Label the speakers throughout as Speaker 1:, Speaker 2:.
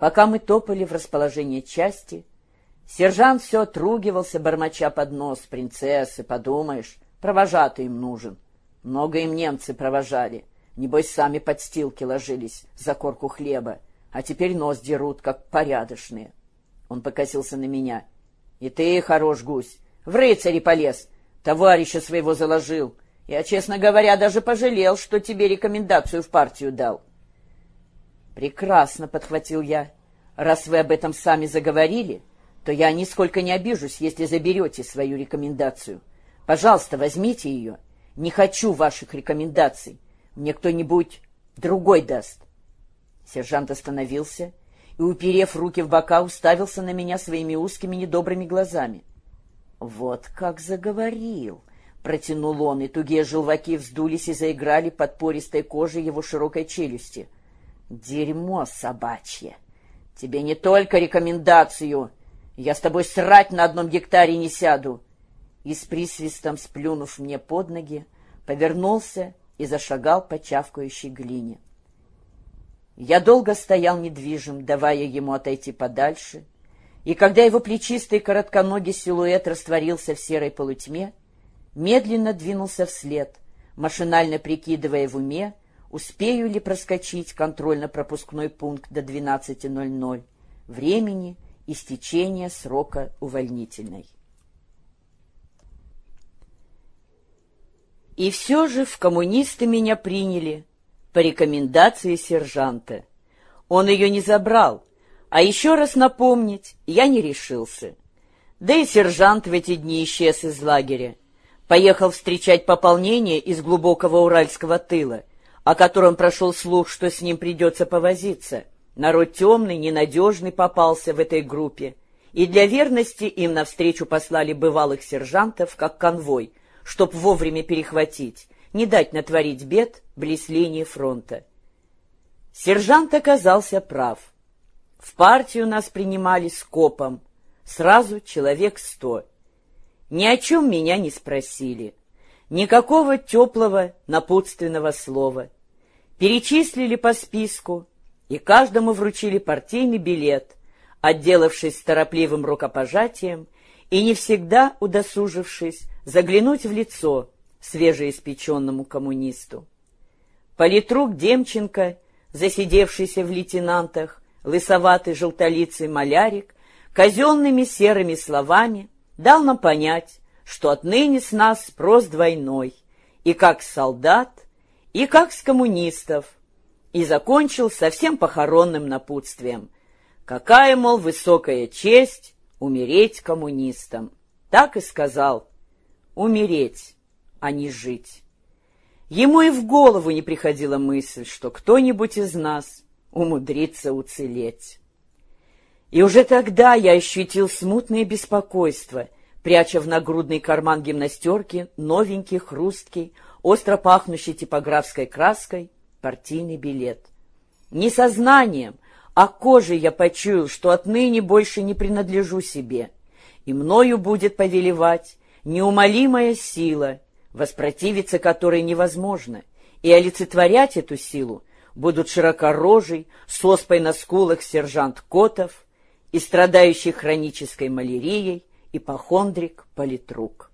Speaker 1: Пока мы топали в расположение части, сержант все отругивался, бормоча под нос. «Принцессы, подумаешь, провожатый им нужен. Много им немцы провожали. Небось, сами подстилки ложились за корку хлеба, а теперь нос дерут, как порядочные». Он покосился на меня. «И ты, хорош гусь, в рыцари полез, товарища своего заложил. Я, честно говоря, даже пожалел, что тебе рекомендацию в партию дал». «Прекрасно», — подхватил я. «Раз вы об этом сами заговорили, то я нисколько не обижусь, если заберете свою рекомендацию. Пожалуйста, возьмите ее. Не хочу ваших рекомендаций. Мне кто-нибудь другой даст». Сержант остановился и, уперев руки в бока, уставился на меня своими узкими недобрыми глазами. «Вот как заговорил!» — протянул он, и тугие желваки вздулись и заиграли под пористой кожей его широкой челюсти. «Дерьмо собачье! Тебе не только рекомендацию! Я с тобой срать на одном гектаре не сяду!» И с присвистом сплюнув мне под ноги, повернулся и зашагал по чавкающей глине. Я долго стоял недвижим, давая ему отойти подальше, и когда его плечистый коротконогий силуэт растворился в серой полутьме, медленно двинулся вслед, машинально прикидывая в уме, успею ли проскочить контрольно-пропускной пункт до 12.00, времени истечения срока увольнительной. И все же в коммунисты меня приняли по рекомендации сержанта. Он ее не забрал, а еще раз напомнить я не решился. Да и сержант в эти дни исчез из лагеря. Поехал встречать пополнение из глубокого уральского тыла, о котором прошел слух, что с ним придется повозиться. Народ темный, ненадежный попался в этой группе, и для верности им навстречу послали бывалых сержантов, как конвой, чтоб вовремя перехватить, не дать натворить бед близ линии фронта. Сержант оказался прав. В партию нас принимали скопом, сразу человек сто. Ни о чем меня не спросили, никакого теплого напутственного слова. Перечислили по списку, и каждому вручили партийный билет, отделавшись торопливым рукопожатием и не всегда удосужившись заглянуть в лицо свежеиспеченному коммунисту. Политрук Демченко, засидевшийся в лейтенантах, лысоватый желтолицый малярик, казенными серыми словами дал нам понять, что отныне с нас спрос двойной, и как с солдат, и как с коммунистов, и закончил совсем похоронным напутствием. Какая, мол, высокая честь умереть коммунистам. Так и сказал. Умереть, а не жить. Ему и в голову не приходила мысль, что кто-нибудь из нас умудриться уцелеть. И уже тогда я ощутил смутное беспокойство, пряча в нагрудный карман гимнастерки новенький, хрусткий, остро пахнущий типографской краской партийный билет. Не сознанием, а кожей я почуял, что отныне больше не принадлежу себе, и мною будет повелевать неумолимая сила, воспротивиться которой невозможно, и олицетворять эту силу будут широкорожий, с оспой на скулах сержант Котов и страдающий хронической малярией ипохондрик Политрук.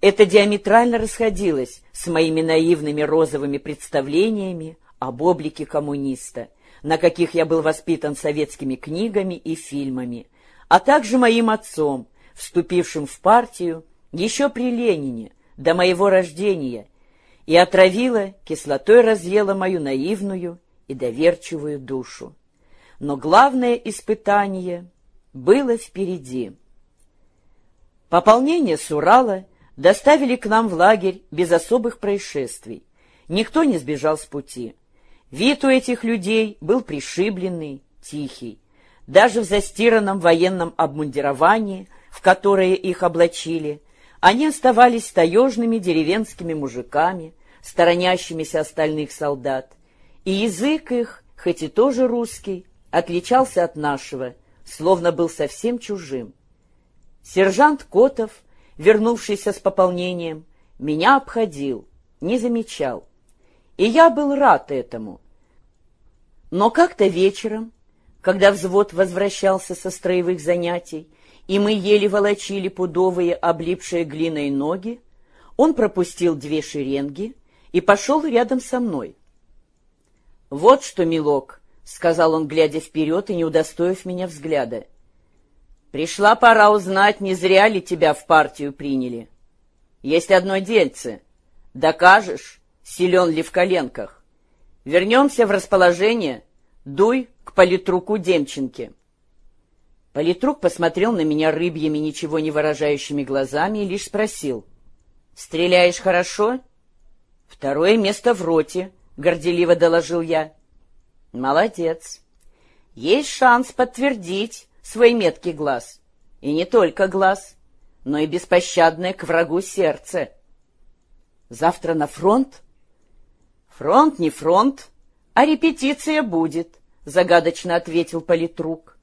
Speaker 1: Это диаметрально расходилось с моими наивными розовыми представлениями об облике коммуниста, на каких я был воспитан советскими книгами и фильмами, а также моим отцом, вступившим в партию еще при Ленине, до моего рождения – и отравила, кислотой разъела мою наивную и доверчивую душу. Но главное испытание было впереди. Пополнение с Урала доставили к нам в лагерь без особых происшествий. Никто не сбежал с пути. Вид у этих людей был пришибленный, тихий. Даже в застиранном военном обмундировании, в которое их облачили, они оставались таежными деревенскими мужиками, сторонящимися остальных солдат, и язык их, хоть и тоже русский, отличался от нашего, словно был совсем чужим. Сержант Котов, вернувшийся с пополнением, меня обходил, не замечал. И я был рад этому. Но как-то вечером, когда взвод возвращался со строевых занятий, и мы еле волочили пудовые, облипшие глиной ноги, он пропустил две шеренги и пошел рядом со мной. — Вот что, милок, — сказал он, глядя вперед и не удостоив меня взгляда. — Пришла пора узнать, не зря ли тебя в партию приняли. Есть одно дельце. Докажешь, силен ли в коленках. Вернемся в расположение, дуй к политруку Демченке. Политрук посмотрел на меня рыбьими, ничего не выражающими глазами и лишь спросил. — Стреляешь хорошо? — Второе место в роте, — горделиво доложил я. — Молодец. Есть шанс подтвердить свой меткий глаз. И не только глаз, но и беспощадное к врагу сердце. Завтра на фронт? Фронт не фронт, а репетиция будет, загадочно ответил политрук.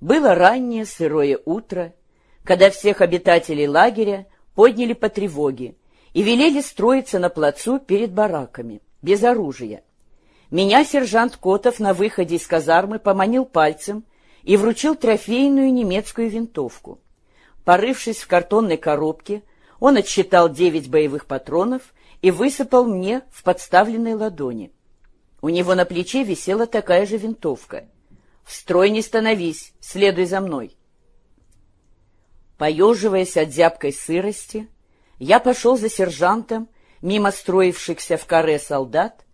Speaker 1: Было раннее сырое утро, когда всех обитателей лагеря подняли по тревоге и велели строиться на плацу перед бараками, без оружия. Меня сержант Котов на выходе из казармы поманил пальцем и вручил трофейную немецкую винтовку. Порывшись в картонной коробке, он отсчитал девять боевых патронов и высыпал мне в подставленной ладони. У него на плече висела такая же винтовка. «В строй не становись, следуй за мной». Поеживаясь от зябкой сырости, я пошел за сержантом, мимо строившихся в каре солдат,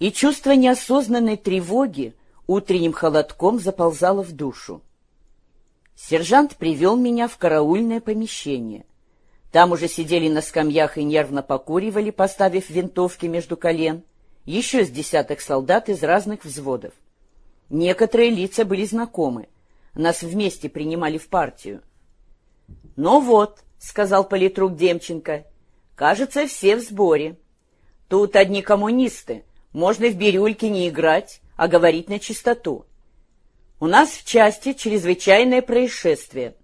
Speaker 1: и чувство неосознанной тревоги утренним холодком заползало в душу. Сержант привел меня в караульное помещение. Там уже сидели на скамьях и нервно покуривали, поставив винтовки между колен, еще с десяток солдат из разных взводов. Некоторые лица были знакомы. Нас вместе принимали в партию. — Ну вот, — сказал политрук Демченко, — кажется, все в сборе. Тут одни коммунисты. Можно в бирюльке не играть, а говорить на чистоту. У нас в части чрезвычайное происшествие.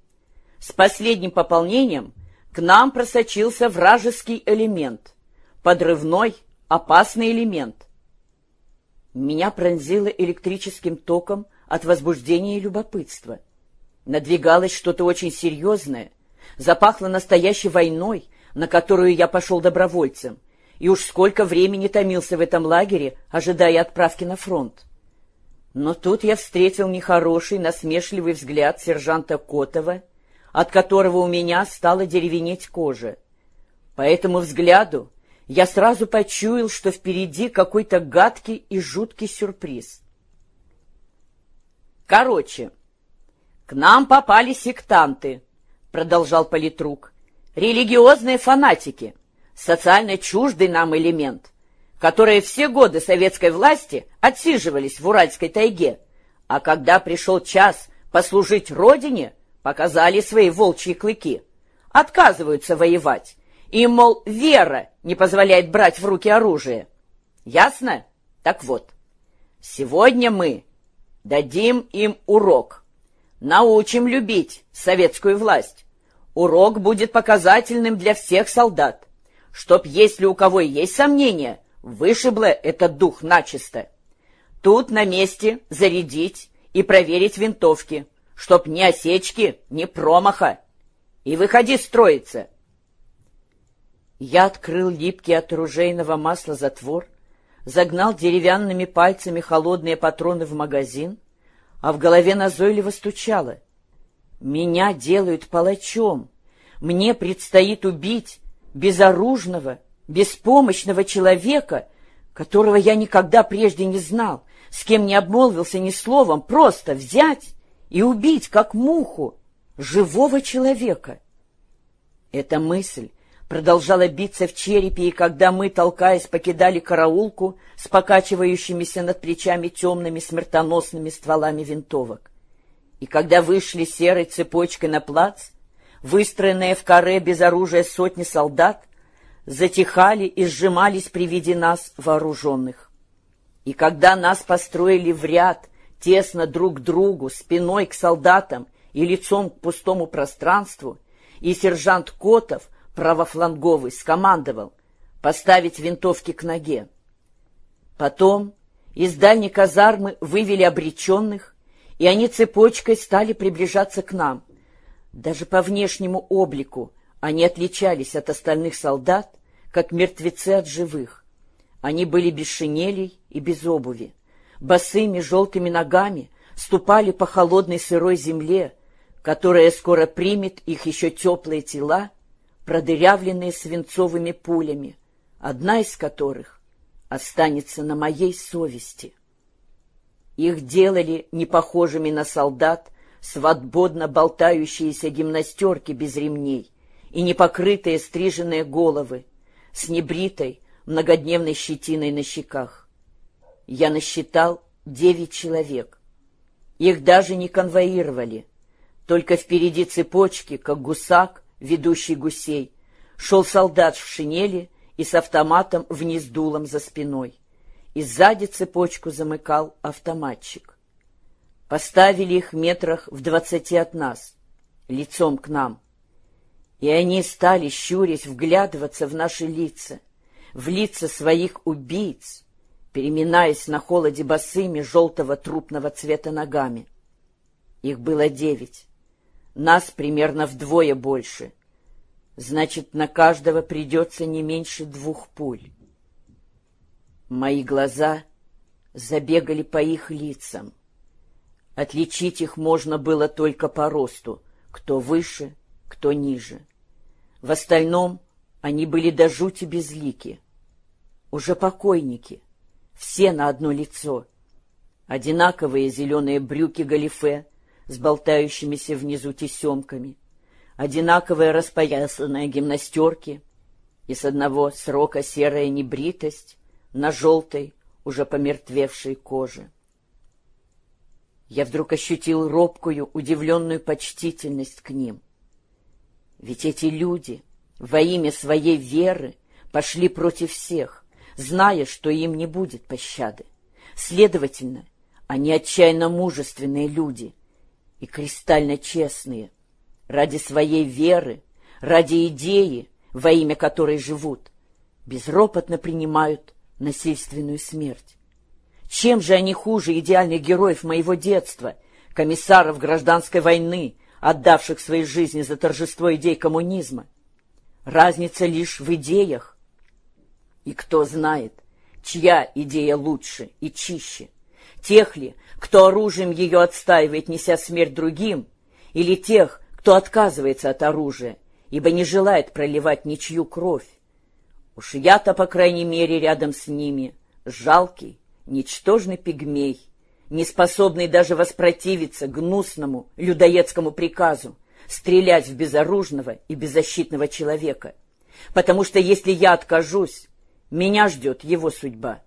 Speaker 1: С последним пополнением к нам просочился вражеский элемент, подрывной, опасный элемент. Меня пронзило электрическим током от возбуждения и любопытства. Надвигалось что-то очень серьезное, запахло настоящей войной, на которую я пошел добровольцем, и уж сколько времени томился в этом лагере, ожидая отправки на фронт. Но тут я встретил нехороший, насмешливый взгляд сержанта Котова — от которого у меня стала деревенеть кожа. По этому взгляду я сразу почуял, что впереди какой-то гадкий и жуткий сюрприз. «Короче, к нам попали сектанты», — продолжал политрук, «религиозные фанатики, социально чуждый нам элемент, которые все годы советской власти отсиживались в Уральской тайге, а когда пришел час послужить Родине, показали свои волчьи клыки, отказываются воевать. Им, мол, вера не позволяет брать в руки оружие. Ясно? Так вот, сегодня мы дадим им урок. Научим любить советскую власть. Урок будет показательным для всех солдат, чтоб, если у кого есть сомнения, вышибло этот дух начисто. Тут на месте зарядить и проверить винтовки — чтоб ни осечки, ни промаха. И выходи строиться. Я открыл липкий от ружейного масла затвор, загнал деревянными пальцами холодные патроны в магазин, а в голове назойливо стучало. Меня делают палачом. Мне предстоит убить безоружного, беспомощного человека, которого я никогда прежде не знал, с кем не обмолвился ни словом, просто взять и убить, как муху, живого человека. Эта мысль продолжала биться в черепе, и когда мы, толкаясь, покидали караулку с покачивающимися над плечами темными смертоносными стволами винтовок, и когда вышли серой цепочкой на плац, выстроенные в каре без оружия сотни солдат, затихали и сжимались при виде нас вооруженных. И когда нас построили в ряд — тесно друг к другу, спиной к солдатам и лицом к пустому пространству, и сержант Котов, правофланговый, скомандовал поставить винтовки к ноге. Потом из дальней казармы вывели обреченных и они цепочкой стали приближаться к нам. Даже по внешнему облику они отличались от остальных солдат, как мертвецы от живых. Они были без шинелей и без обуви. Босыми желтыми ногами ступали по холодной сырой земле, которая скоро примет их еще теплые тела, продырявленные свинцовыми пулями, одна из которых останется на моей совести. Их делали непохожими на солдат свободно болтающиеся гимнастерки без ремней и непокрытые стриженные головы с небритой многодневной щетиной на щеках. Я насчитал девять человек. Их даже не конвоировали. Только впереди цепочки, как гусак, ведущий гусей, шел солдат в шинели и с автоматом вниз дулом за спиной и сзади цепочку замыкал автоматчик. Поставили их метрах в двадцати от нас, лицом к нам. И они стали, щурясь, вглядываться в наши лица, в лица своих убийц, переминаясь на холоде босыми желтого трупного цвета ногами. Их было девять. Нас примерно вдвое больше. Значит, на каждого придется не меньше двух пуль. Мои глаза забегали по их лицам. Отличить их можно было только по росту, кто выше, кто ниже. В остальном они были до жути безлики. Уже покойники, все на одно лицо. Одинаковые зеленые брюки-галифе с болтающимися внизу тесемками, одинаковые распоясанные гимнастерки и с одного срока серая небритость, на желтой, уже помертвевшей коже. Я вдруг ощутил робкую, удивленную почтительность к ним. Ведь эти люди во имя своей веры пошли против всех, зная, что им не будет пощады. Следовательно, они отчаянно мужественные люди и кристально честные, ради своей веры, ради идеи, во имя которой живут, безропотно принимают насильственную смерть. Чем же они хуже идеальных героев моего детства, комиссаров гражданской войны, отдавших свои жизни за торжество идей коммунизма? Разница лишь в идеях. И кто знает, чья идея лучше и чище? Тех ли, кто оружием ее отстаивает, неся смерть другим, или тех, кто отказывается от оружия, ибо не желает проливать ничью кровь? Уж я-то, по крайней мере, рядом с ними, жалкий, ничтожный пигмей, не способный даже воспротивиться гнусному людоедскому приказу стрелять в безоружного и беззащитного человека. Потому что если я откажусь, меня ждет его судьба.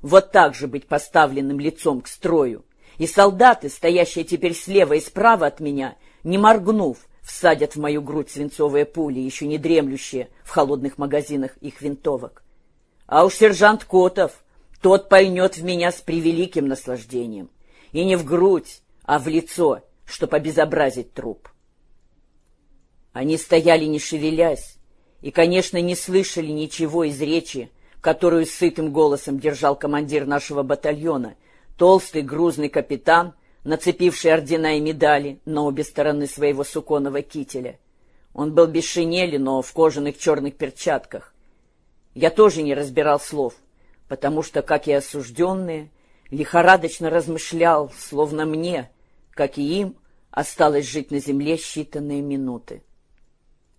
Speaker 1: Вот так же быть поставленным лицом к строю, и солдаты, стоящие теперь слева и справа от меня, не моргнув, всадят в мою грудь свинцовые пули, еще не дремлющие в холодных магазинах их винтовок. А уж сержант Котов, тот пойнет в меня с превеликим наслаждением. И не в грудь, а в лицо, чтоб обезобразить труп. Они стояли не шевелясь, и, конечно, не слышали ничего из речи, которую сытым голосом держал командир нашего батальона, толстый грузный капитан — нацепивший ордена и медали на обе стороны своего суконного кителя. Он был без шинели, но в кожаных черных перчатках. Я тоже не разбирал слов, потому что, как и осужденные, лихорадочно размышлял, словно мне, как и им, осталось жить на земле считанные минуты.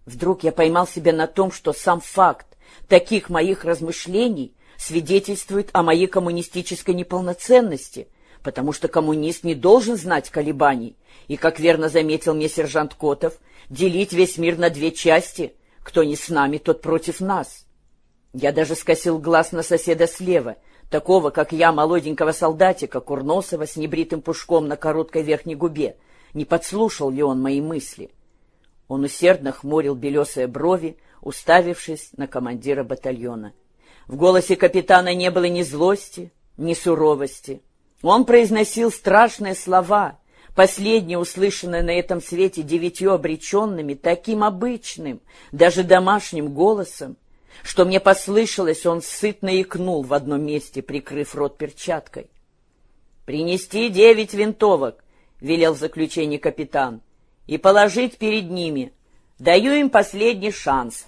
Speaker 1: Вдруг я поймал себя на том, что сам факт таких моих размышлений свидетельствует о моей коммунистической неполноценности — потому что коммунист не должен знать колебаний, и, как верно заметил мне сержант Котов, делить весь мир на две части, кто не с нами, тот против нас. Я даже скосил глаз на соседа слева, такого, как я, молоденького солдатика, курносого, с небритым пушком на короткой верхней губе. Не подслушал ли он мои мысли? Он усердно хмурил белесые брови, уставившись на командира батальона. В голосе капитана не было ни злости, ни суровости. Он произносил страшные слова, последние услышанные на этом свете девятью обреченными, таким обычным, даже домашним голосом, что мне послышалось, он сытно икнул в одном месте, прикрыв рот перчаткой. «Принести девять винтовок велел в заключении капитан, — «и положить перед ними. Даю им последний шанс.